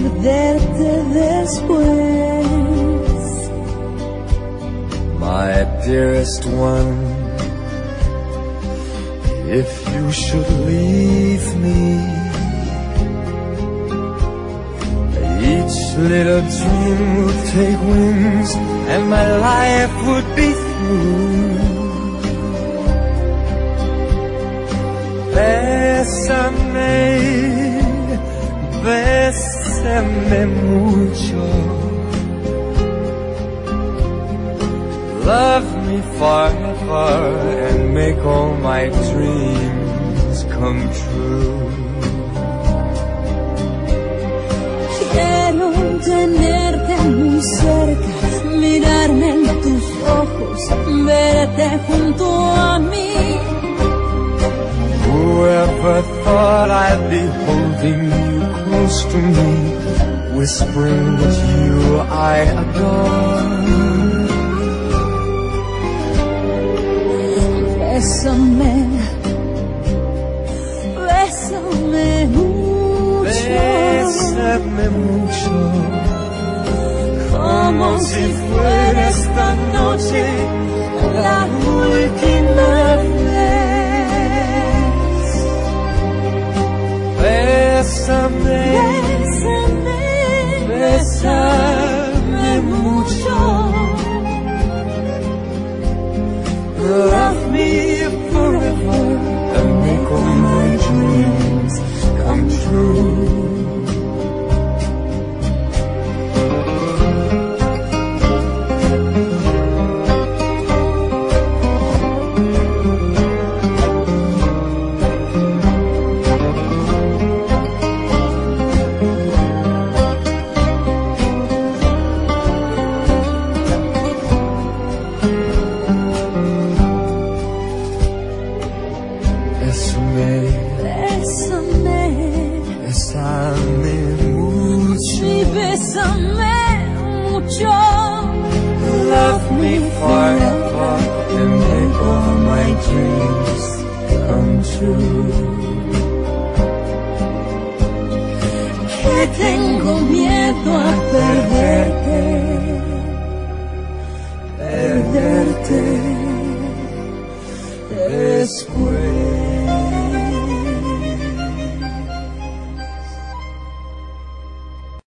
perderte después. My dearest one, if you should leave me, each little dream would take wings and my life would be through. Bésame, bésame mucho. Love me forever and make all my dreams come true. Quiero tenerte muy cerca, mirarme en tus ojos, verte junto a mí. Whoever thought I'd be holding you close to me, whispering that you I adore. Bésame, bésame mucho, Bésame mucho, como si fuera true. Que tengo miedo a perderte,